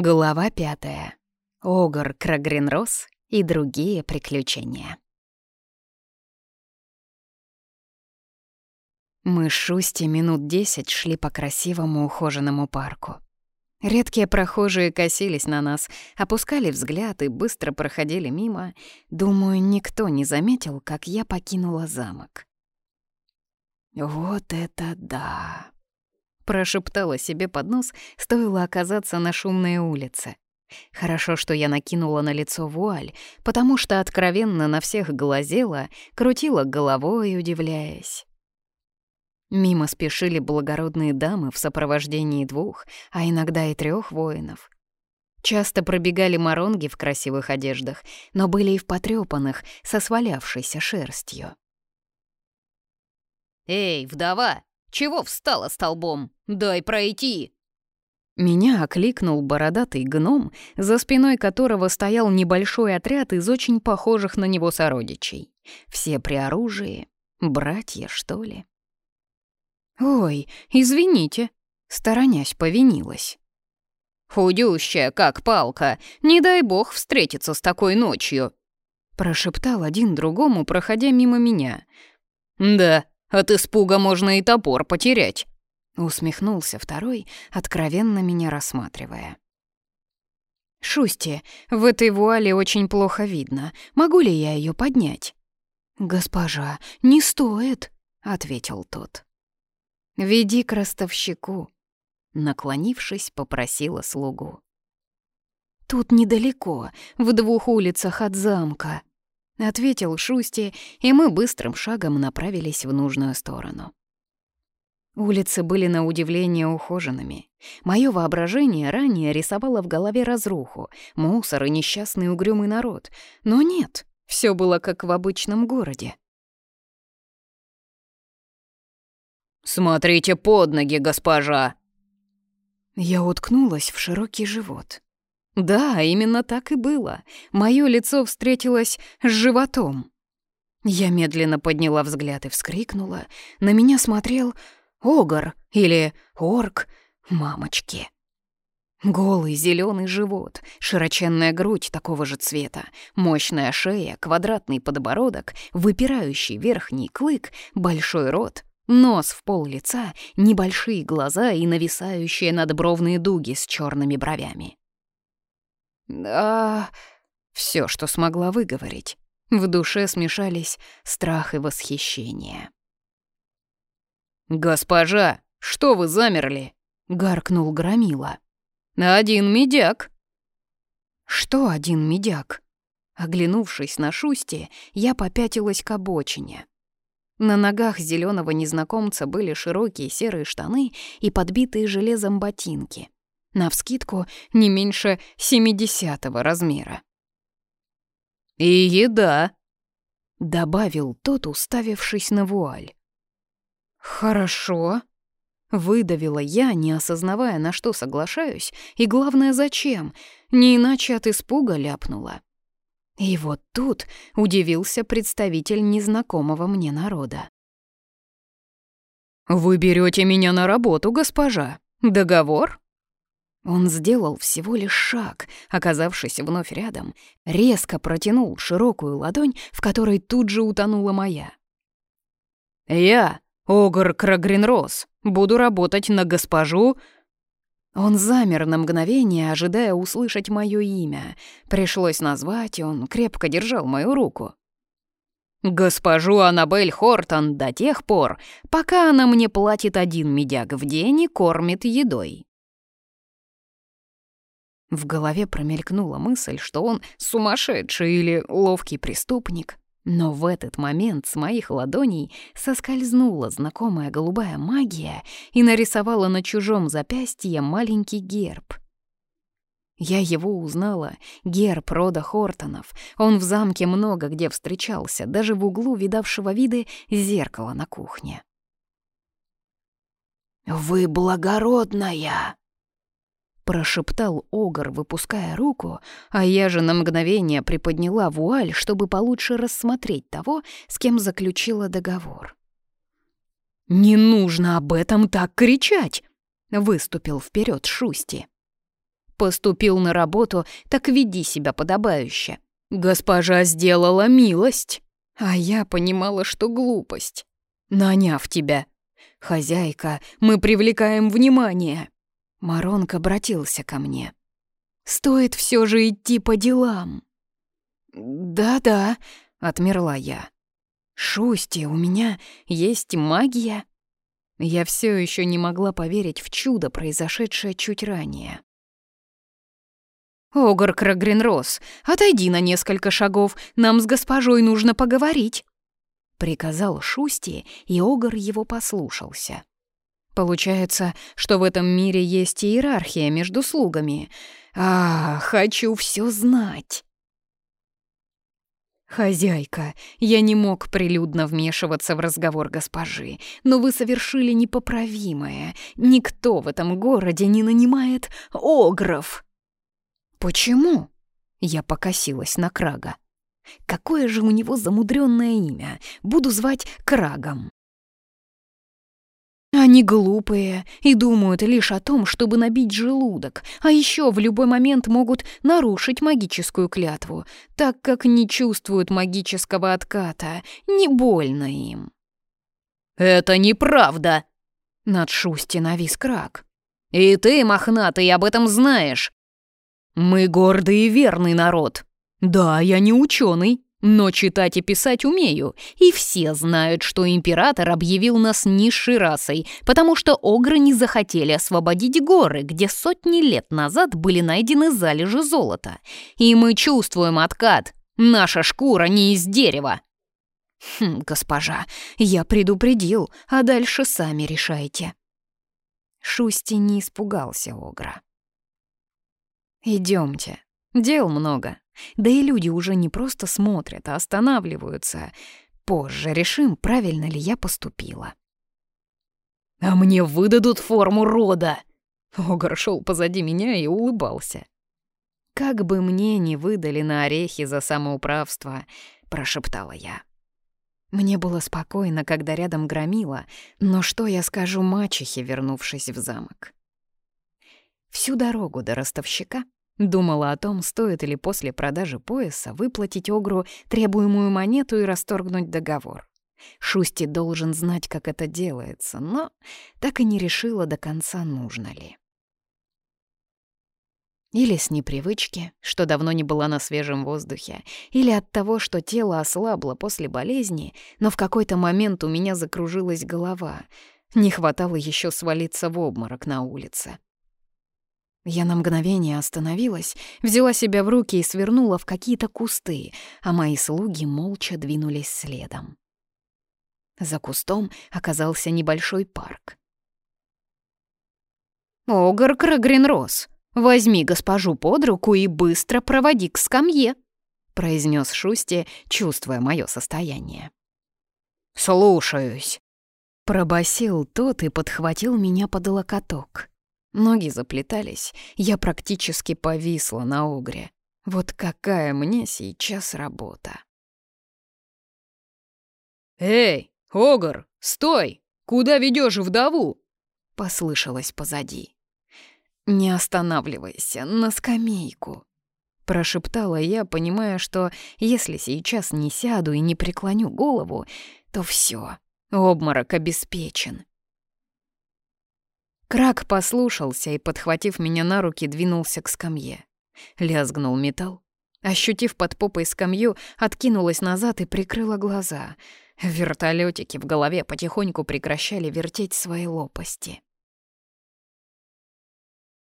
Глава пятая. Огр Крагренрос и другие приключения. Мы с Шусти минут десять шли по красивому ухоженному парку. Редкие прохожие косились на нас, опускали взгляд и быстро проходили мимо. Думаю, никто не заметил, как я покинула замок. «Вот это да!» Прошептала себе под нос, стоило оказаться на шумной улице. Хорошо, что я накинула на лицо вуаль, потому что откровенно на всех глазела, крутила головой, удивляясь. Мимо спешили благородные дамы в сопровождении двух, а иногда и трех воинов. Часто пробегали моронги в красивых одеждах, но были и в потрёпанных, со свалявшейся шерстью. «Эй, вдова, чего встала столбом? Дай пройти!» Меня окликнул бородатый гном, за спиной которого стоял небольшой отряд из очень похожих на него сородичей. Все при оружии. Братья, что ли? «Ой, извините», — сторонясь повинилась. «Худющая, как палка, не дай бог встретиться с такой ночью», — прошептал один другому, проходя мимо меня. «Да, от испуга можно и топор потерять», — усмехнулся второй, откровенно меня рассматривая. «Шусти, в этой вуале очень плохо видно. Могу ли я ее поднять?» «Госпожа, не стоит», — ответил тот. «Веди к ростовщику», — наклонившись, попросила слугу. «Тут недалеко, в двух улицах от замка», — ответил Шусти, и мы быстрым шагом направились в нужную сторону. Улицы были на удивление ухоженными. Моё воображение ранее рисовало в голове разруху, мусор и несчастный угрюмый народ. Но нет, всё было как в обычном городе. «Смотрите под ноги, госпожа!» Я уткнулась в широкий живот. Да, именно так и было. Моё лицо встретилось с животом. Я медленно подняла взгляд и вскрикнула. На меня смотрел огр или орк мамочки. Голый зеленый живот, широченная грудь такого же цвета, мощная шея, квадратный подбородок, выпирающий верхний клык, большой рот, нос в пол лица, небольшие глаза и нависающие надбровные дуги с черными бровями. Да, все, что смогла выговорить. В душе смешались страх и восхищение. «Госпожа, что вы замерли?» — гаркнул Громила. «Один медяк». «Что один медяк?» Оглянувшись на Шусти, я попятилась к обочине. На ногах зеленого незнакомца были широкие серые штаны и подбитые железом ботинки навскидку не меньше семидесятого размера. «И еда», — добавил тот, уставившись на вуаль. «Хорошо», — выдавила я, не осознавая, на что соглашаюсь, и главное, зачем, не иначе от испуга ляпнула. И вот тут удивился представитель незнакомого мне народа. «Вы берете меня на работу, госпожа. Договор?» Он сделал всего лишь шаг, оказавшись вновь рядом, резко протянул широкую ладонь, в которой тут же утонула моя. «Я, Огр Крагринрос, буду работать на госпожу...» Он замер на мгновение, ожидая услышать мое имя. Пришлось назвать, он крепко держал мою руку. «Госпожу Аннабель Хортон до тех пор, пока она мне платит один медяк в день и кормит едой». В голове промелькнула мысль, что он сумасшедший или ловкий преступник. Но в этот момент с моих ладоней соскользнула знакомая голубая магия и нарисовала на чужом запястье маленький герб. Я его узнала, герб рода Хортонов. Он в замке много где встречался, даже в углу видавшего виды зеркала на кухне. «Вы благородная!» Прошептал Огр, выпуская руку, а я же на мгновение приподняла вуаль, чтобы получше рассмотреть того, с кем заключила договор. «Не нужно об этом так кричать!» — выступил вперед Шусти. Поступил на работу, так веди себя подобающе. Госпожа сделала милость, а я понимала, что глупость. Наняв тебя. Хозяйка, мы привлекаем внимание. Маронк обратился ко мне. Стоит все же идти по делам. Да-да, отмерла я. Шусти, у меня есть магия. Я все еще не могла поверить в чудо, произошедшее чуть ранее. «Огр Крагренрос, отойди на несколько шагов, нам с госпожой нужно поговорить», — приказал Шусти, и Огр его послушался. Получается, что в этом мире есть иерархия между слугами. А, хочу все знать. «Хозяйка, я не мог прилюдно вмешиваться в разговор госпожи, но вы совершили непоправимое. Никто в этом городе не нанимает огров». «Почему?» — я покосилась на Крага. «Какое же у него замудренное имя? Буду звать Крагом». Они глупые и думают лишь о том, чтобы набить желудок, а еще в любой момент могут нарушить магическую клятву, так как не чувствуют магического отката, не больно им. «Это неправда!» — над Шусти навис крак. «И ты, мохнатый, об этом знаешь!» «Мы гордый и верный народ. Да, я не ученый, но читать и писать умею, и все знают, что император объявил нас низшей расой, потому что огры не захотели освободить горы, где сотни лет назад были найдены залежи золота. И мы чувствуем откат. Наша шкура не из дерева. Хм, госпожа, я предупредил, а дальше сами решайте. Шусти не испугался огра. Идемте, дел много. Да и люди уже не просто смотрят, а останавливаются. Позже решим, правильно ли я поступила. «А мне выдадут форму рода!» Огар шел позади меня и улыбался. «Как бы мне не выдали на орехи за самоуправство», — прошептала я. Мне было спокойно, когда рядом громила, но что я скажу мачехе, вернувшись в замок? Всю дорогу до ростовщика Думала о том, стоит ли после продажи пояса выплатить Огру требуемую монету и расторгнуть договор. Шусти должен знать, как это делается, но так и не решила до конца, нужно ли. Или с непривычки, что давно не была на свежем воздухе, или от того, что тело ослабло после болезни, но в какой-то момент у меня закружилась голова. Не хватало еще свалиться в обморок на улице. Я на мгновение остановилась, взяла себя в руки и свернула в какие-то кусты, а мои слуги молча двинулись следом. За кустом оказался небольшой парк. «Огр Крагренрос, возьми госпожу под руку и быстро проводи к скамье», произнес Шусти, чувствуя мое состояние. «Слушаюсь», — пробасил тот и подхватил меня под локоток. Ноги заплетались, я практически повисла на огре. Вот какая мне сейчас работа. «Эй, огр, стой! Куда ведешь вдову?» — послышалось позади. «Не останавливайся, на скамейку», — прошептала я, понимая, что если сейчас не сяду и не преклоню голову, то все, обморок обеспечен. Крак послушался и, подхватив меня на руки, двинулся к скамье. Лязгнул металл. Ощутив под попой скамью, откинулась назад и прикрыла глаза. Вертолетики в голове потихоньку прекращали вертеть свои лопасти.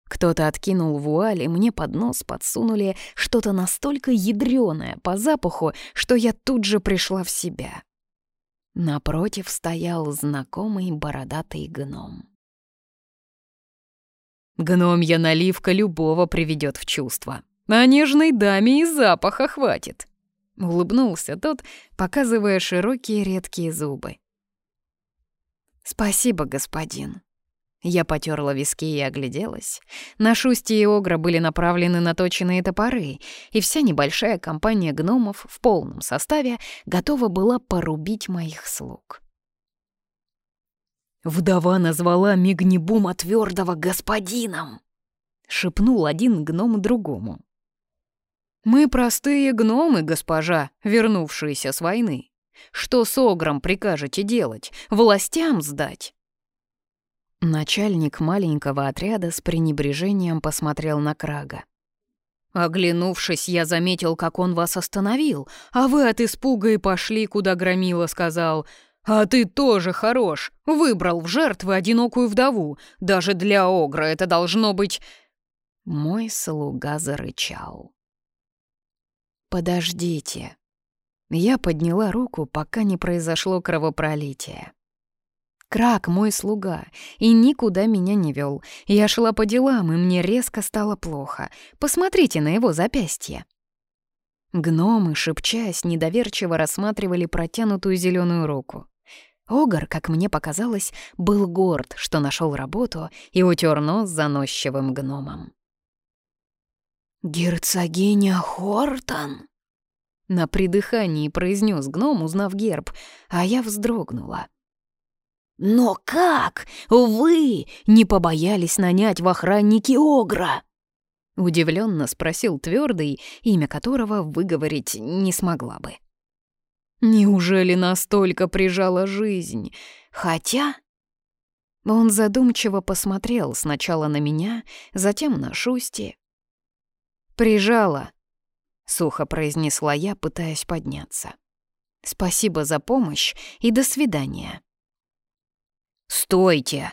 Кто-то откинул вуаль, и мне под нос подсунули что-то настолько ядрёное по запаху, что я тут же пришла в себя. Напротив стоял знакомый бородатый гном. Гномья наливка любого приведет в чувство. А нежной даме и запаха хватит. Улыбнулся тот, показывая широкие редкие зубы. «Спасибо, господин». Я потерла виски и огляделась. На Шусти и Огра были направлены наточенные топоры, и вся небольшая компания гномов в полном составе готова была порубить моих слуг. Вдова назвала Мигнибума твердого господином. — шепнул один гном другому. «Мы простые гномы, госпожа, вернувшиеся с войны. Что с огром прикажете делать? Властям сдать?» Начальник маленького отряда с пренебрежением посмотрел на Крага. Оглянувшись, я заметил, как он вас остановил, а вы от испуга и пошли, куда Громила сказал. «А ты тоже хорош, выбрал в жертвы одинокую вдову. Даже для Огра это должно быть...» Мой слуга зарычал. «Подождите». Я подняла руку, пока не произошло кровопролитие. Крак мой слуга, и никуда меня не вел. Я шла по делам, и мне резко стало плохо. Посмотрите на его запястье. Гномы, шепчась, недоверчиво рассматривали протянутую зеленую руку. Огар, как мне показалось, был горд, что нашел работу и утер нос заносчивым гномом. «Герцогиня Хортон!» На придыхании произнес гном, узнав герб, а я вздрогнула. «Но как вы не побоялись нанять в охранники Огра?» Удивленно спросил твердый, имя которого выговорить не смогла бы. «Неужели настолько прижала жизнь? Хотя...» Он задумчиво посмотрел сначала на меня, затем на Шусти. «Прижала», — сухо произнесла я, пытаясь подняться. «Спасибо за помощь и до свидания». «Стойте!»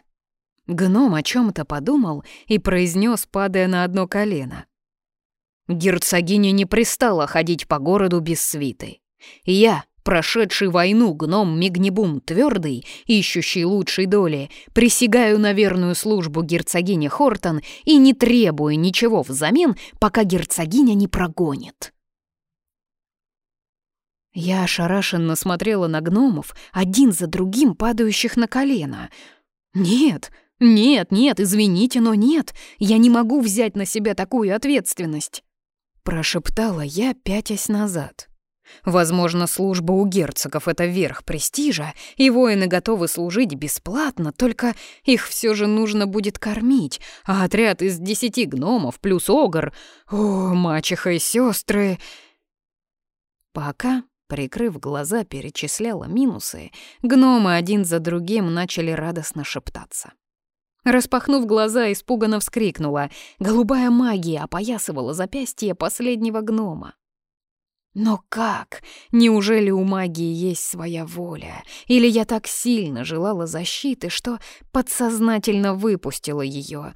Гном о чем то подумал и произнес, падая на одно колено. Герцогиня не пристала ходить по городу без свиты. Я, прошедший войну гном Мигнибум твердый, ищущий лучшей доли, присягаю на верную службу герцогине Хортон и не требую ничего взамен, пока герцогиня не прогонит. Я ошарашенно смотрела на гномов, один за другим падающих на колено. «Нет, нет, нет, извините, но нет, я не могу взять на себя такую ответственность!» Прошептала я, пятясь назад. Возможно, служба у герцогов — это верх престижа, и воины готовы служить бесплатно, только их все же нужно будет кормить, а отряд из десяти гномов плюс огр... О, мачеха и сестры. Пока Прикрыв глаза, перечисляла минусы, гномы один за другим начали радостно шептаться. Распахнув глаза, испуганно вскрикнула. Голубая магия опоясывала запястье последнего гнома. Но как? Неужели у магии есть своя воля? Или я так сильно желала защиты, что подсознательно выпустила ее?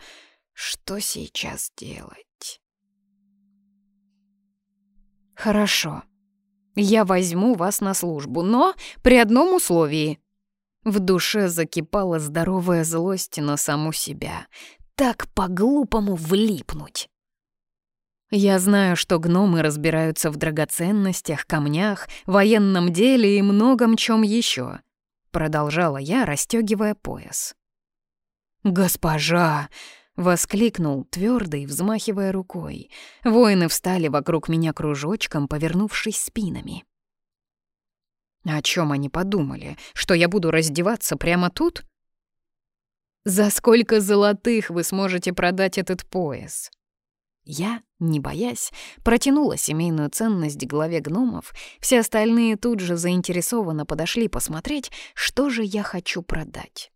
Что сейчас делать? Хорошо. Я возьму вас на службу, но при одном условии». В душе закипала здоровая злость на саму себя. Так по-глупому влипнуть. Я знаю, что гномы разбираются в драгоценностях, камнях, военном деле и многом чем еще. Продолжала я, расстегивая пояс. «Госпожа!» Воскликнул твердый, взмахивая рукой. Воины встали вокруг меня кружочком, повернувшись спинами. О чем они подумали? Что я буду раздеваться прямо тут? За сколько золотых вы сможете продать этот пояс? Я, не боясь, протянула семейную ценность главе гномов. Все остальные тут же заинтересованно подошли посмотреть, что же я хочу продать.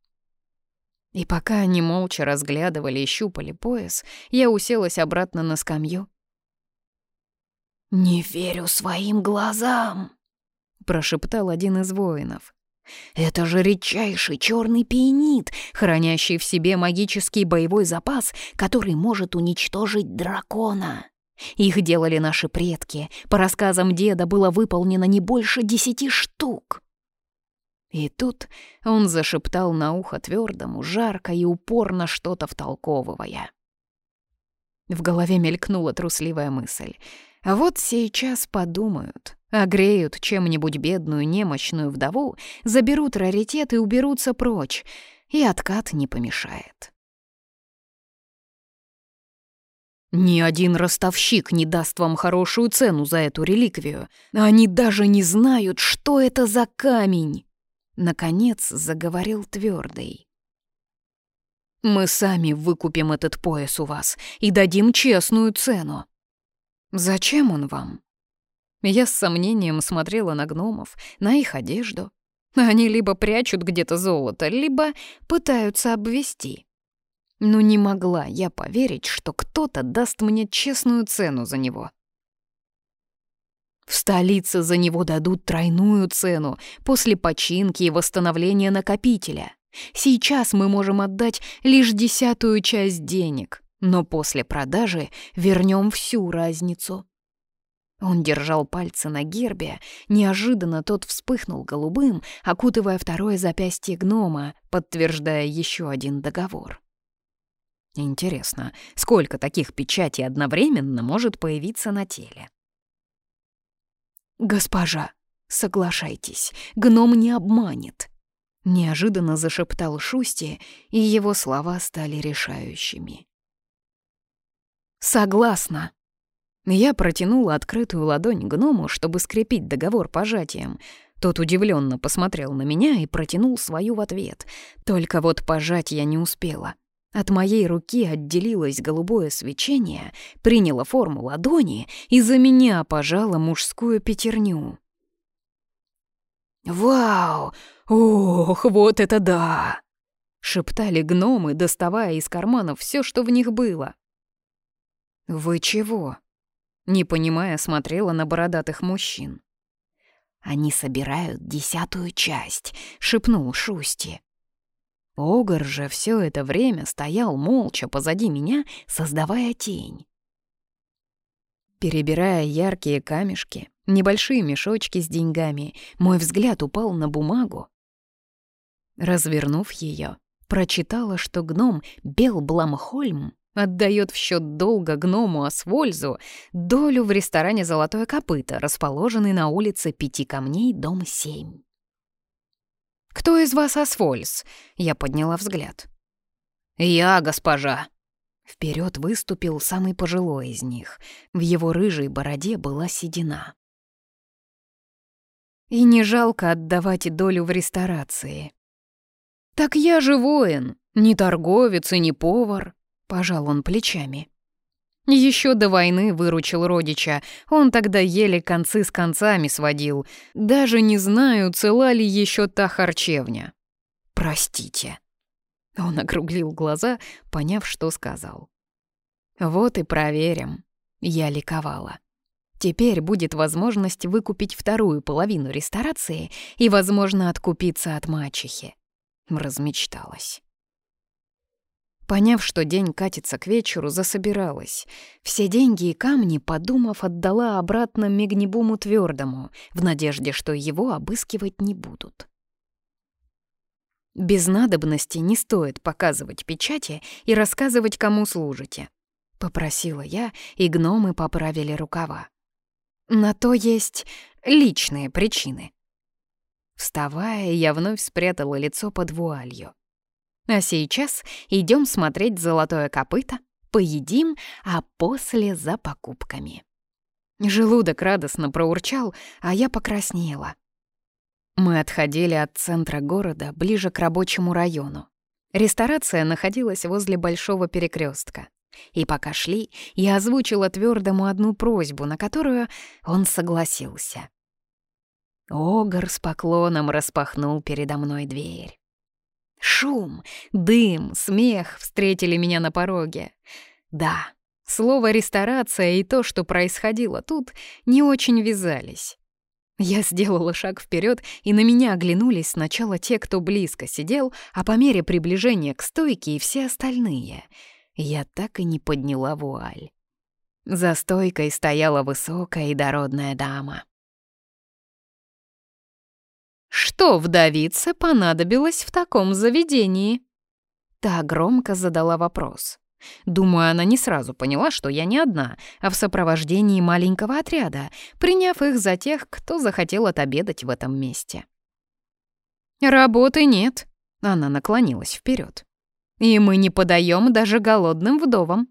И пока они молча разглядывали и щупали пояс, я уселась обратно на скамью. «Не верю своим глазам!» — прошептал один из воинов. «Это же редчайший черный пиенит, хранящий в себе магический боевой запас, который может уничтожить дракона. Их делали наши предки. По рассказам деда было выполнено не больше десяти штук. И тут он зашептал на ухо твердому, жарко и упорно что-то втолковывая. В голове мелькнула трусливая мысль. А вот сейчас подумают, огреют чем-нибудь бедную немощную вдову, заберут раритет и уберутся прочь, и откат не помешает. Ни один ростовщик не даст вам хорошую цену за эту реликвию. Они даже не знают, что это за камень. Наконец заговорил твердый. Мы сами выкупим этот пояс у вас и дадим честную цену». «Зачем он вам?» Я с сомнением смотрела на гномов, на их одежду. Они либо прячут где-то золото, либо пытаются обвести. Но не могла я поверить, что кто-то даст мне честную цену за него. В столице за него дадут тройную цену после починки и восстановления накопителя. Сейчас мы можем отдать лишь десятую часть денег, но после продажи вернем всю разницу. Он держал пальцы на гербе, неожиданно тот вспыхнул голубым, окутывая второе запястье гнома, подтверждая еще один договор. Интересно, сколько таких печатей одновременно может появиться на теле? «Госпожа, соглашайтесь, гном не обманет», — неожиданно зашептал Шусти, и его слова стали решающими. «Согласна». Я протянула открытую ладонь гному, чтобы скрепить договор пожатием. Тот удивленно посмотрел на меня и протянул свою в ответ. Только вот пожать я не успела. От моей руки отделилось голубое свечение, приняло форму ладони и за меня пожало мужскую пятерню. «Вау! Ох, вот это да!» — шептали гномы, доставая из карманов все, что в них было. «Вы чего?» — не понимая, смотрела на бородатых мужчин. «Они собирают десятую часть», — шепнул Шусти. Огр же все это время стоял молча позади меня, создавая тень. Перебирая яркие камешки, небольшие мешочки с деньгами, мой взгляд упал на бумагу. Развернув ее, прочитала, что гном Белбламхольм отдает в счет долга гному Асвользу долю в ресторане «Золотое копыто», расположенный на улице Пяти Камней, дом 7. «Кто из вас Асфольс?» Я подняла взгляд. «Я, госпожа!» Вперед выступил самый пожилой из них. В его рыжей бороде была седина. И не жалко отдавать долю в ресторации. «Так я же воин, не торговец и не повар», — пожал он плечами. Еще до войны выручил родича. Он тогда еле концы с концами сводил. Даже не знаю, цела ли еще та харчевня. Простите. Он округлил глаза, поняв, что сказал. Вот и проверим. Я ликовала. Теперь будет возможность выкупить вторую половину ресторации и, возможно, откупиться от мачехи. Размечталась. Поняв, что день катится к вечеру, засобиралась. Все деньги и камни, подумав, отдала обратно Мегнебуму Твердому, в надежде, что его обыскивать не будут. Без надобности не стоит показывать печати и рассказывать, кому служите. Попросила я, и гномы поправили рукава. На то есть личные причины. Вставая, я вновь спрятала лицо под вуалью. А сейчас идем смотреть «Золотое копыто», поедим, а после за покупками. Желудок радостно проурчал, а я покраснела. Мы отходили от центра города ближе к рабочему району. Ресторация находилась возле большого перекрестка. И пока шли, я озвучила твердому одну просьбу, на которую он согласился. Огр с поклоном распахнул передо мной дверь. Шум, дым, смех встретили меня на пороге. Да, слово «ресторация» и то, что происходило тут, не очень вязались. Я сделала шаг вперед, и на меня оглянулись сначала те, кто близко сидел, а по мере приближения к стойке и все остальные. Я так и не подняла вуаль. За стойкой стояла высокая и дородная дама. Что вдовице понадобилось в таком заведении? Та громко задала вопрос. Думаю, она не сразу поняла, что я не одна, а в сопровождении маленького отряда, приняв их за тех, кто захотел отобедать в этом месте. «Работы нет», — она наклонилась вперед. «И мы не подаем даже голодным вдовам».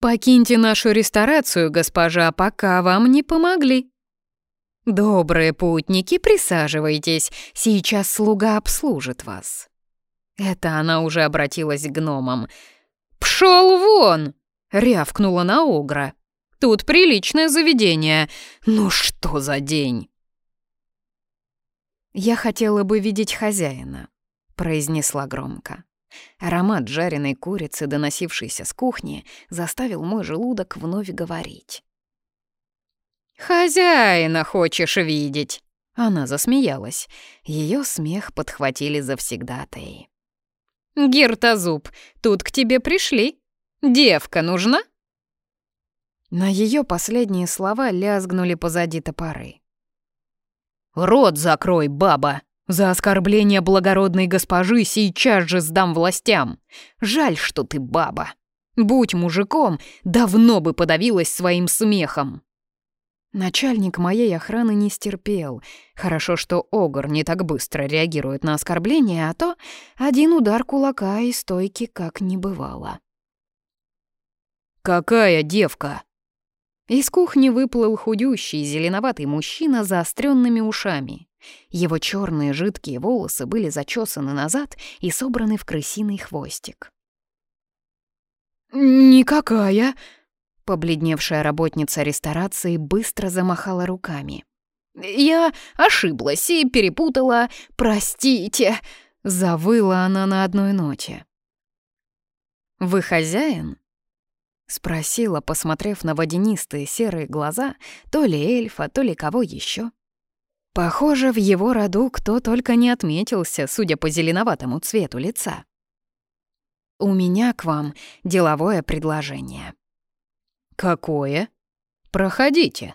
«Покиньте нашу ресторацию, госпожа, пока вам не помогли», «Добрые путники, присаживайтесь, сейчас слуга обслужит вас». Это она уже обратилась к гномам. «Пшёл вон!» — рявкнула на Огра. «Тут приличное заведение. Ну что за день?» «Я хотела бы видеть хозяина», — произнесла громко. Аромат жареной курицы, доносившийся с кухни, заставил мой желудок вновь говорить. «Хозяина хочешь видеть?» Она засмеялась. Ее смех подхватили завсегдатаи. «Гиртозуб, тут к тебе пришли. Девка нужна?» На ее последние слова лязгнули позади топоры. «Рот закрой, баба! За оскорбление благородной госпожи сейчас же сдам властям! Жаль, что ты баба! Будь мужиком, давно бы подавилась своим смехом!» Начальник моей охраны не стерпел. Хорошо, что Огр не так быстро реагирует на оскорбления, а то один удар кулака и стойки как не бывало. «Какая девка?» Из кухни выплыл худющий, зеленоватый мужчина с заостренными ушами. Его черные жидкие волосы были зачесаны назад и собраны в крысиный хвостик. «Никакая!» Побледневшая работница ресторации быстро замахала руками. «Я ошиблась и перепутала. Простите!» — завыла она на одной ноте. «Вы хозяин?» — спросила, посмотрев на водянистые серые глаза, то ли эльфа, то ли кого еще. Похоже, в его роду кто только не отметился, судя по зеленоватому цвету лица. «У меня к вам деловое предложение». «Какое? Проходите».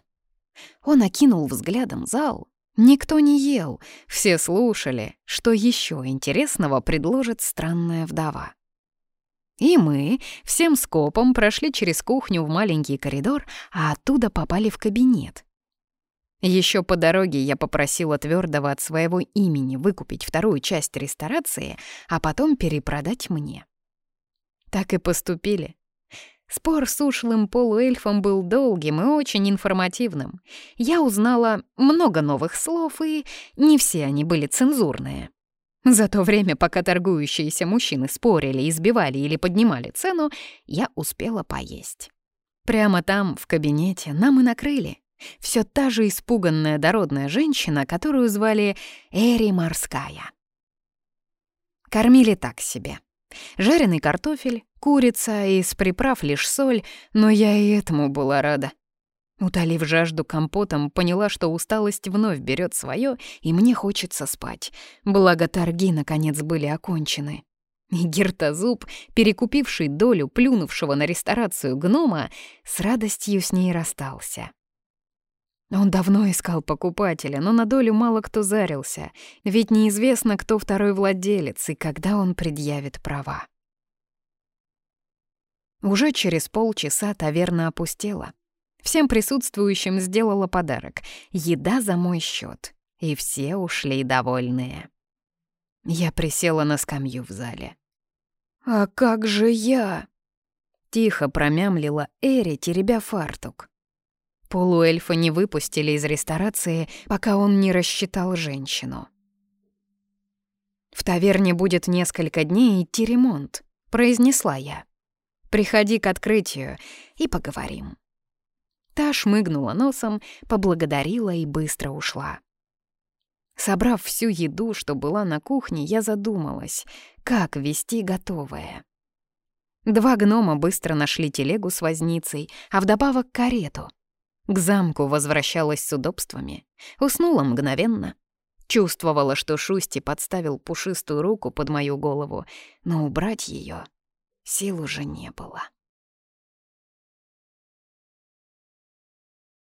Он окинул взглядом зал. Никто не ел, все слушали, что еще интересного предложит странная вдова. И мы всем скопом прошли через кухню в маленький коридор, а оттуда попали в кабинет. Еще по дороге я попросила твердого от своего имени выкупить вторую часть ресторации, а потом перепродать мне. Так и поступили. Спор с ушлым полуэльфом был долгим и очень информативным. Я узнала много новых слов, и не все они были цензурные. За то время, пока торгующиеся мужчины спорили, избивали или поднимали цену, я успела поесть. Прямо там, в кабинете, нам и накрыли. Все та же испуганная дородная женщина, которую звали Эри Морская. Кормили так себе. Жареный картофель, курица, из приправ лишь соль, но я и этому была рада. Утолив жажду компотом, поняла, что усталость вновь берет свое, и мне хочется спать. Благо торги, наконец, были окончены. И Гертозуб, перекупивший долю плюнувшего на ресторацию гнома, с радостью с ней расстался. Он давно искал покупателя, но на долю мало кто зарился, ведь неизвестно, кто второй владелец и когда он предъявит права. Уже через полчаса таверна опустела. Всем присутствующим сделала подарок — еда за мой счет, и все ушли довольные. Я присела на скамью в зале. «А как же я?» Тихо промямлила Эри, теребя фартук. Полуэльфа не выпустили из ресторации, пока он не рассчитал женщину. «В таверне будет несколько дней идти ремонт», — произнесла я. «Приходи к открытию и поговорим». Та шмыгнула носом, поблагодарила и быстро ушла. Собрав всю еду, что была на кухне, я задумалась, как вести готовое. Два гнома быстро нашли телегу с возницей, а вдобавок карету — к замку возвращалась с удобствами. Уснула мгновенно. Чувствовала, что Шусти подставил пушистую руку под мою голову, но убрать ее сил уже не было.